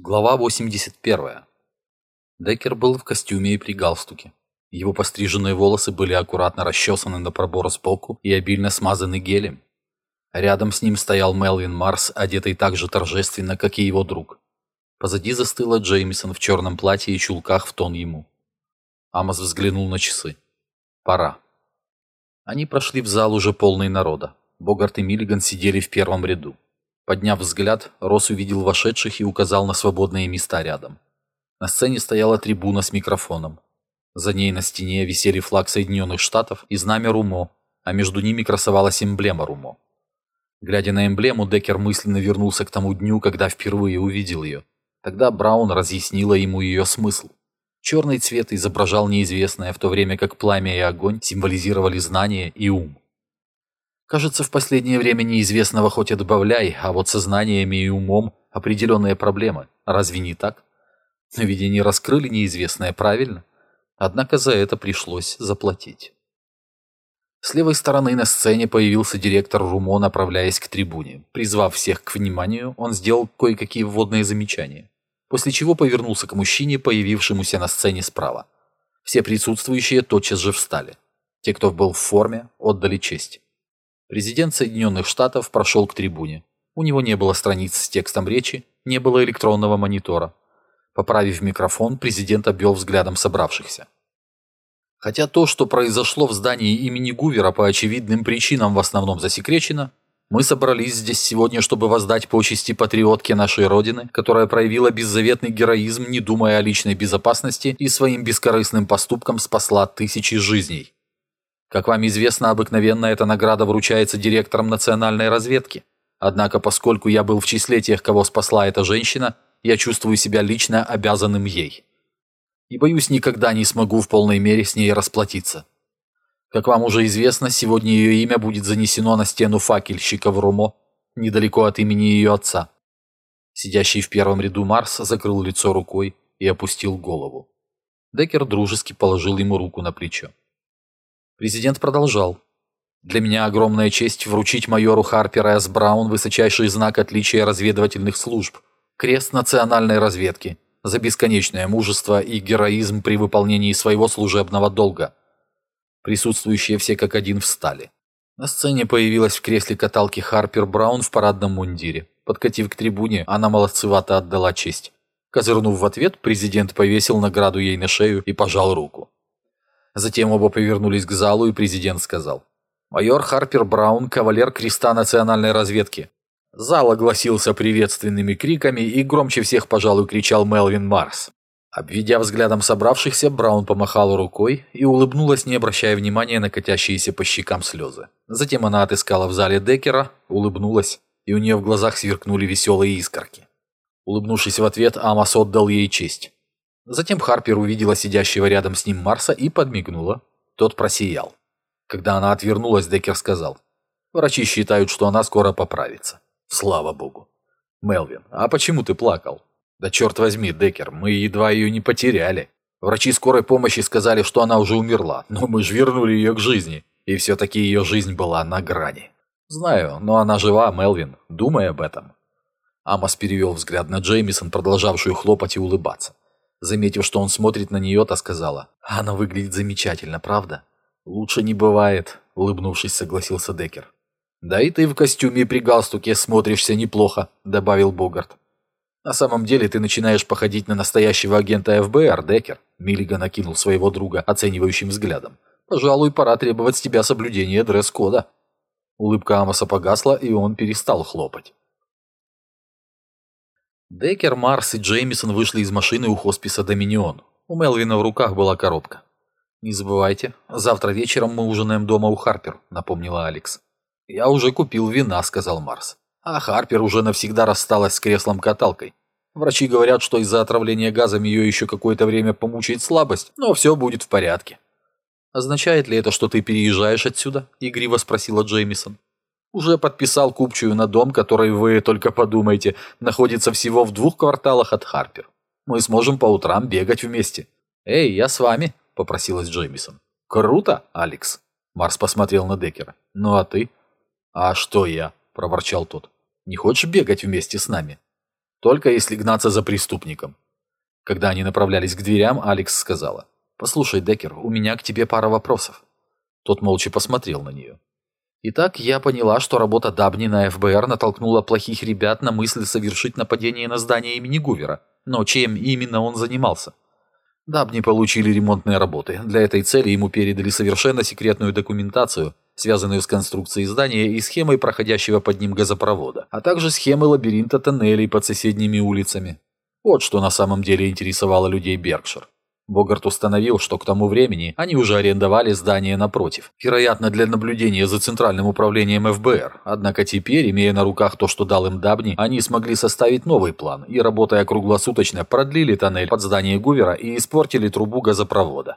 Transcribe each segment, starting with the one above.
Глава 81. Деккер был в костюме и при галстуке. Его постриженные волосы были аккуратно расчесаны на пробор сбоку и обильно смазаны гелем. Рядом с ним стоял Мелвин Марс, одетый так же торжественно, как и его друг. Позади застыла Джеймисон в черном платье и чулках в тон ему. Амос взглянул на часы. Пора. Они прошли в зал уже полный народа. Богарт и Миллиган сидели в первом ряду. Подняв взгляд, Росс увидел вошедших и указал на свободные места рядом. На сцене стояла трибуна с микрофоном. За ней на стене висели флаг Соединенных Штатов и знамя Румо, а между ними красовалась эмблема Румо. Глядя на эмблему, Деккер мысленно вернулся к тому дню, когда впервые увидел ее. Тогда Браун разъяснила ему ее смысл. Черный цвет изображал неизвестное, в то время как пламя и огонь символизировали знание и ум. Кажется, в последнее время неизвестного хоть и добавляй, а вот со знаниями и умом определенные проблемы. Разве не так? Ведь они раскрыли неизвестное правильно. Однако за это пришлось заплатить. С левой стороны на сцене появился директор РУМО, направляясь к трибуне. Призвав всех к вниманию, он сделал кое-какие вводные замечания, после чего повернулся к мужчине, появившемуся на сцене справа. Все присутствующие тотчас же встали. Те, кто был в форме, отдали честь. Президент Соединенных Штатов прошел к трибуне. У него не было страниц с текстом речи, не было электронного монитора. Поправив микрофон, президент обвел взглядом собравшихся. Хотя то, что произошло в здании имени Гувера по очевидным причинам в основном засекречено, мы собрались здесь сегодня, чтобы воздать почести патриотке нашей Родины, которая проявила беззаветный героизм, не думая о личной безопасности и своим бескорыстным поступком спасла тысячи жизней. Как вам известно, обыкновенно эта награда вручается директором национальной разведки. Однако, поскольку я был в числе тех, кого спасла эта женщина, я чувствую себя лично обязанным ей. И боюсь, никогда не смогу в полной мере с ней расплатиться. Как вам уже известно, сегодня ее имя будет занесено на стену факельщика в Румо, недалеко от имени ее отца. Сидящий в первом ряду Марс закрыл лицо рукой и опустил голову. Деккер дружески положил ему руку на плечо. Президент продолжал. «Для меня огромная честь вручить майору Харперу С. Браун высочайший знак отличия разведывательных служб, крест национальной разведки, за бесконечное мужество и героизм при выполнении своего служебного долга». Присутствующие все как один встали. На сцене появилась в кресле каталки Харпер Браун в парадном мундире. Подкатив к трибуне, она молодцевато отдала честь. Козырнув в ответ, президент повесил награду ей на шею и пожал руку. Затем оба повернулись к залу, и президент сказал. «Майор Харпер Браун, кавалер Креста национальной разведки». Зал огласился приветственными криками, и громче всех, пожалуй, кричал Мелвин Марс. Обведя взглядом собравшихся, Браун помахал рукой и улыбнулась, не обращая внимания на катящиеся по щекам слезы. Затем она отыскала в зале Деккера, улыбнулась, и у нее в глазах сверкнули веселые искорки. Улыбнувшись в ответ, Амос отдал ей честь. Затем Харпер увидела сидящего рядом с ним Марса и подмигнула. Тот просиял. Когда она отвернулась, Деккер сказал. Врачи считают, что она скоро поправится. Слава богу. Мелвин, а почему ты плакал? Да черт возьми, Деккер, мы едва ее не потеряли. Врачи скорой помощи сказали, что она уже умерла, но мы же вернули ее к жизни. И все-таки ее жизнь была на грани. Знаю, но она жива, Мелвин. Думай об этом. Амос перевел взгляд на Джеймисон, продолжавшую хлопать и улыбаться. Заметив, что он смотрит на нее, та сказала. «Она выглядит замечательно, правда?» «Лучше не бывает», — улыбнувшись, согласился Деккер. «Да и ты в костюме и при галстуке смотришься неплохо», — добавил Богарт. «На самом деле ты начинаешь походить на настоящего агента ФБР, Деккер», — Миллиган накинул своего друга оценивающим взглядом. «Пожалуй, пора требовать с тебя соблюдения дресс-кода». Улыбка Амоса погасла, и он перестал хлопать. Деккер, Марс и Джеймисон вышли из машины у хосписа Доминион. У Мелвина в руках была коробка. «Не забывайте, завтра вечером мы ужинаем дома у Харпер», — напомнила Алекс. «Я уже купил вина», — сказал Марс. «А Харпер уже навсегда рассталась с креслом-каталкой. Врачи говорят, что из-за отравления газом ее еще какое-то время помучает слабость, но все будет в порядке». «Означает ли это, что ты переезжаешь отсюда?» — игриво спросила Джеймисон. Уже подписал купчую на дом, который, вы только подумайте, находится всего в двух кварталах от Харпер. Мы сможем по утрам бегать вместе. Эй, я с вами, попросилась Джеймисон. Круто, Алекс. Марс посмотрел на Деккера. Ну а ты? А что я? проворчал тот. Не хочешь бегать вместе с нами? Только если гнаться за преступником. Когда они направлялись к дверям, Алекс сказала. «Послушай, Деккер, у меня к тебе пара вопросов». Тот молча посмотрел на нее. Итак, я поняла, что работа Дабни на ФБР натолкнула плохих ребят на мысль совершить нападение на здание имени Гувера. Но чем именно он занимался? Дабни получили ремонтные работы. Для этой цели ему передали совершенно секретную документацию, связанную с конструкцией здания и схемой проходящего под ним газопровода, а также схемы лабиринта тоннелей под соседними улицами. Вот что на самом деле интересовало людей Беркшир. Богарт установил, что к тому времени они уже арендовали здание напротив, вероятно, для наблюдения за Центральным управлением ФБР. Однако теперь, имея на руках то, что дал им Дабни, они смогли составить новый план и, работая круглосуточно, продлили тоннель под здание Гувера и испортили трубу газопровода.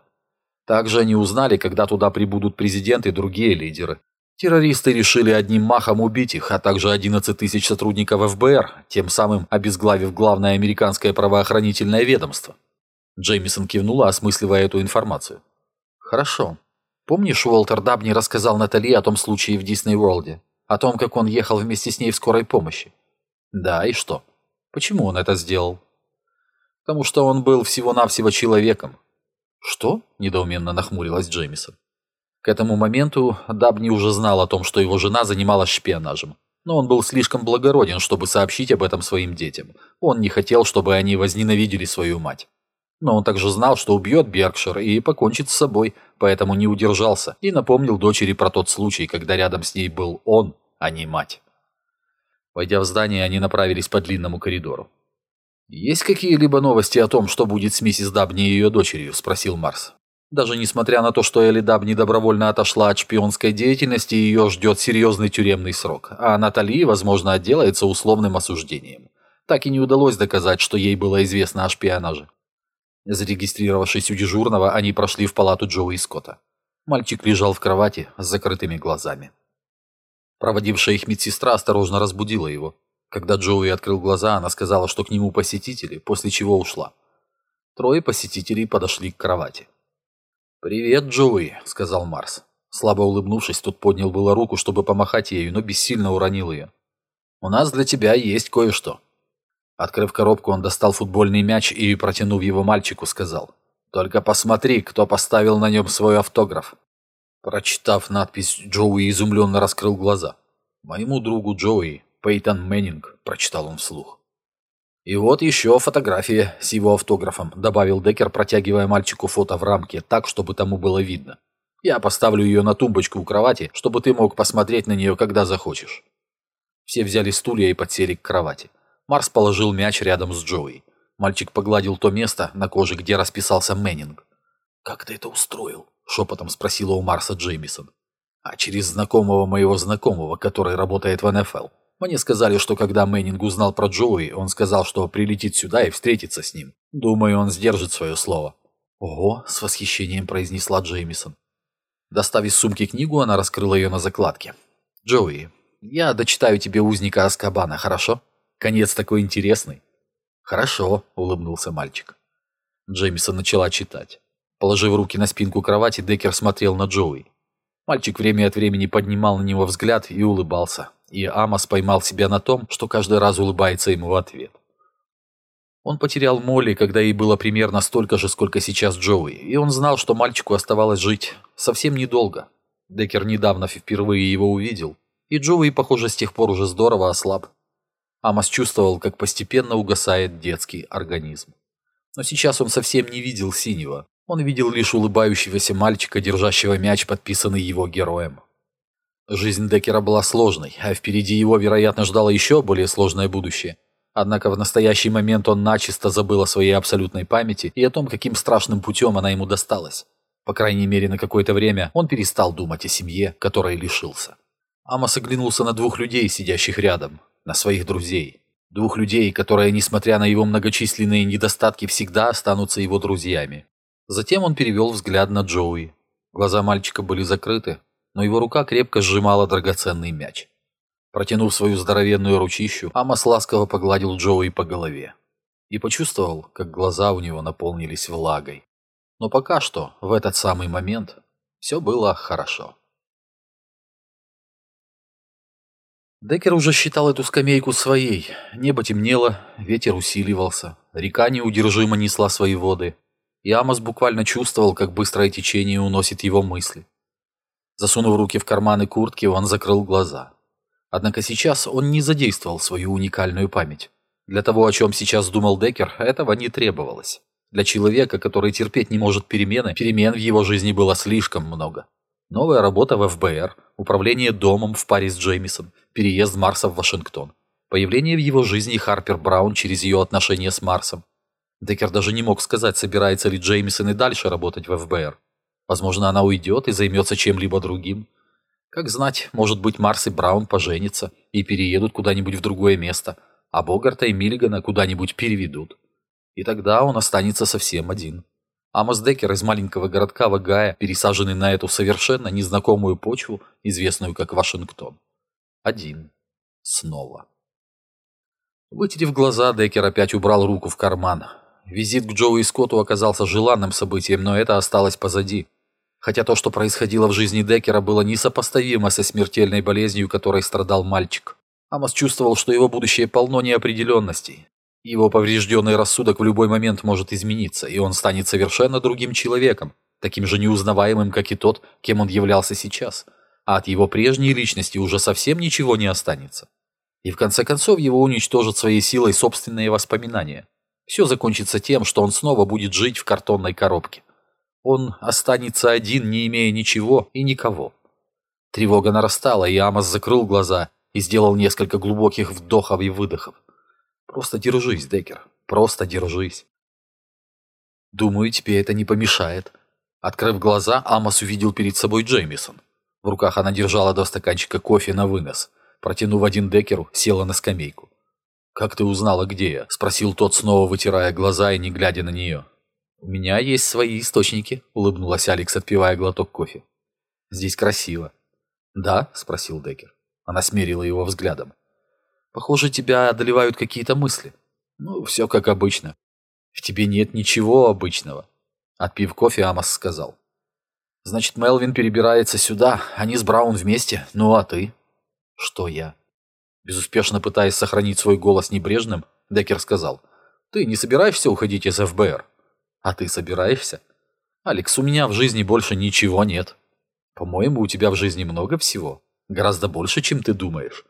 Также они узнали, когда туда прибудут президент и другие лидеры. Террористы решили одним махом убить их, а также 11 тысяч сотрудников ФБР, тем самым обезглавив главное американское правоохранительное ведомство. Джеймисон кивнула, осмысливая эту информацию. «Хорошо. Помнишь, Уолтер Дабни рассказал Натали о том случае в Дисней Уорлде? О том, как он ехал вместе с ней в скорой помощи?» «Да, и что? Почему он это сделал?» «Потому что он был всего-навсего человеком». «Что?» – недоуменно нахмурилась Джеймисон. К этому моменту Дабни уже знал о том, что его жена занималась шпионажем. Но он был слишком благороден, чтобы сообщить об этом своим детям. Он не хотел, чтобы они возненавидели свою мать. Но он также знал, что убьет Беркшир и покончит с собой, поэтому не удержался и напомнил дочери про тот случай, когда рядом с ней был он, а не мать. Войдя в здание, они направились по длинному коридору. «Есть какие-либо новости о том, что будет с миссис Дабни и ее дочерью?» – спросил Марс. Даже несмотря на то, что Элли Дабни добровольно отошла от шпионской деятельности, ее ждет серьезный тюремный срок, а Натали, возможно, отделается условным осуждением. Так и не удалось доказать, что ей было известно о шпионаже. Зарегистрировавшись у дежурного, они прошли в палату Джоуи Скотта. Мальчик лежал в кровати с закрытыми глазами. Проводившая их медсестра осторожно разбудила его. Когда Джоуи открыл глаза, она сказала, что к нему посетители, после чего ушла. Трое посетителей подошли к кровати. «Привет, Джоуи», — сказал Марс. Слабо улыбнувшись, тот поднял было руку, чтобы помахать ею, но бессильно уронил ее. «У нас для тебя есть кое-что». Открыв коробку, он достал футбольный мяч и, протянув его мальчику, сказал. «Только посмотри, кто поставил на нем свой автограф». Прочитав надпись, Джоуи изумленно раскрыл глаза. «Моему другу Джоуи, Пейтон Мэннинг», — прочитал он вслух. «И вот еще фотография с его автографом», — добавил Деккер, протягивая мальчику фото в рамке так, чтобы тому было видно. «Я поставлю ее на тумбочку у кровати, чтобы ты мог посмотреть на нее, когда захочешь». Все взяли стулья и подсели к кровати. Марс положил мяч рядом с Джоуи. Мальчик погладил то место на коже, где расписался Мэннинг. «Как ты это устроил?» – шепотом спросила у Марса Джеймисон. «А через знакомого моего знакомого, который работает в НФЛ. Мне сказали, что когда Мэннинг узнал про Джоуи, он сказал, что прилетит сюда и встретится с ним. Думаю, он сдержит свое слово». «Ого!» – с восхищением произнесла Джеймисон. Достав из сумки книгу, она раскрыла ее на закладке. «Джоуи, я дочитаю тебе «Узника Аскабана», хорошо?» Конец такой интересный. Хорошо, улыбнулся мальчик. Джеймисон начала читать. Положив руки на спинку кровати, Деккер смотрел на Джоуи. Мальчик время от времени поднимал на него взгляд и улыбался. И Амос поймал себя на том, что каждый раз улыбается ему в ответ. Он потерял Молли, когда ей было примерно столько же, сколько сейчас Джоуи, и он знал, что мальчику оставалось жить совсем недолго. Деккер недавно впервые его увидел, и Джоуи, похоже, с тех пор уже здорово ослаб. Амос чувствовал, как постепенно угасает детский организм. Но сейчас он совсем не видел синего. Он видел лишь улыбающегося мальчика, держащего мяч, подписанный его героем. Жизнь Деккера была сложной, а впереди его, вероятно, ждало еще более сложное будущее. Однако в настоящий момент он начисто забыл о своей абсолютной памяти и о том, каким страшным путем она ему досталась. По крайней мере, на какое-то время он перестал думать о семье, которой лишился. Амос оглянулся на двух людей, сидящих рядом на своих друзей. Двух людей, которые, несмотря на его многочисленные недостатки, всегда останутся его друзьями. Затем он перевел взгляд на Джоуи. Глаза мальчика были закрыты, но его рука крепко сжимала драгоценный мяч. Протянув свою здоровенную ручищу, Амос ласково погладил Джоуи по голове. И почувствовал, как глаза у него наполнились влагой. Но пока что, в этот самый момент, все было хорошо. Деккер уже считал эту скамейку своей. Небо темнело, ветер усиливался, река неудержимо несла свои воды. И Амос буквально чувствовал, как быстрое течение уносит его мысли. Засунув руки в карманы куртки, он закрыл глаза. Однако сейчас он не задействовал свою уникальную память. Для того, о чем сейчас думал Деккер, этого не требовалось. Для человека, который терпеть не может перемены, перемен в его жизни было слишком много. Новая работа в ФБР, управление домом в паре с Джеймисом, переезд Марса в Вашингтон. Появление в его жизни Харпер Браун через ее отношения с Марсом. Деккер даже не мог сказать, собирается ли Джеймисон и дальше работать в ФБР. Возможно, она уйдет и займется чем-либо другим. Как знать, может быть, Марс и Браун поженятся и переедут куда-нибудь в другое место, а Богарта и Миллигана куда-нибудь переведут. И тогда он останется совсем один. Амос Деккер из маленького городка Вагая, пересаженный на эту совершенно незнакомую почву, известную как Вашингтон. Один. Снова. Вытерев глаза, Деккер опять убрал руку в карман. Визит к Джоуи Скотту оказался желанным событием, но это осталось позади. Хотя то, что происходило в жизни Деккера, было несопоставимо со смертельной болезнью, которой страдал мальчик. Амос чувствовал, что его будущее полно неопределенностей. Его поврежденный рассудок в любой момент может измениться, и он станет совершенно другим человеком, таким же неузнаваемым, как и тот, кем он являлся сейчас. А от его прежней личности уже совсем ничего не останется. И в конце концов его уничтожат своей силой собственные воспоминания. Все закончится тем, что он снова будет жить в картонной коробке. Он останется один, не имея ничего и никого. Тревога нарастала, и Амос закрыл глаза и сделал несколько глубоких вдохов и выдохов. Просто держись, Деккер, просто держись. Думаю, тебе это не помешает. Открыв глаза, Амос увидел перед собой Джеймисон. В руках она держала два стаканчика кофе на вынос. Протянув один Деккеру, села на скамейку. «Как ты узнала, где я?» – спросил тот, снова вытирая глаза и не глядя на нее. «У меня есть свои источники», — улыбнулась Алекс, отпивая глоток кофе. «Здесь красиво». «Да?» — спросил Деккер. Она смерила его взглядом. «Похоже, тебя одолевают какие-то мысли». «Ну, все как обычно». «В тебе нет ничего обычного». Отпив кофе, Амос сказал. «Значит, Мелвин перебирается сюда, они с Браун вместе. Ну, а ты?» «Что я?» Безуспешно пытаясь сохранить свой голос небрежным, Деккер сказал. «Ты не собираешься уходить из ФБР?» А ты собираешься? Алекс, у меня в жизни больше ничего нет. По-моему, у тебя в жизни много всего. Гораздо больше, чем ты думаешь.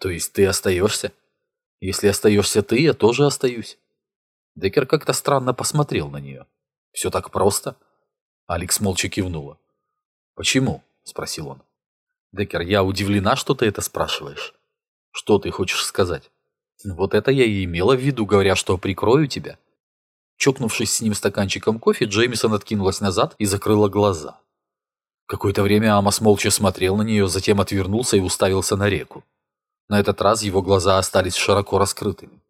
То есть ты остаешься? Если остаешься ты, я тоже остаюсь. Деккер как-то странно посмотрел на нее. Все так просто? Алекс молча кивнула. «Почему?» – спросил он. «Деккер, я удивлена, что ты это спрашиваешь. Что ты хочешь сказать?» «Вот это я и имела в виду, говоря, что прикрою тебя. Чокнувшись с ним стаканчиком кофе, Джеймисон откинулась назад и закрыла глаза. Какое-то время Амос молча смотрел на нее, затем отвернулся и уставился на реку. На этот раз его глаза остались широко раскрытыми.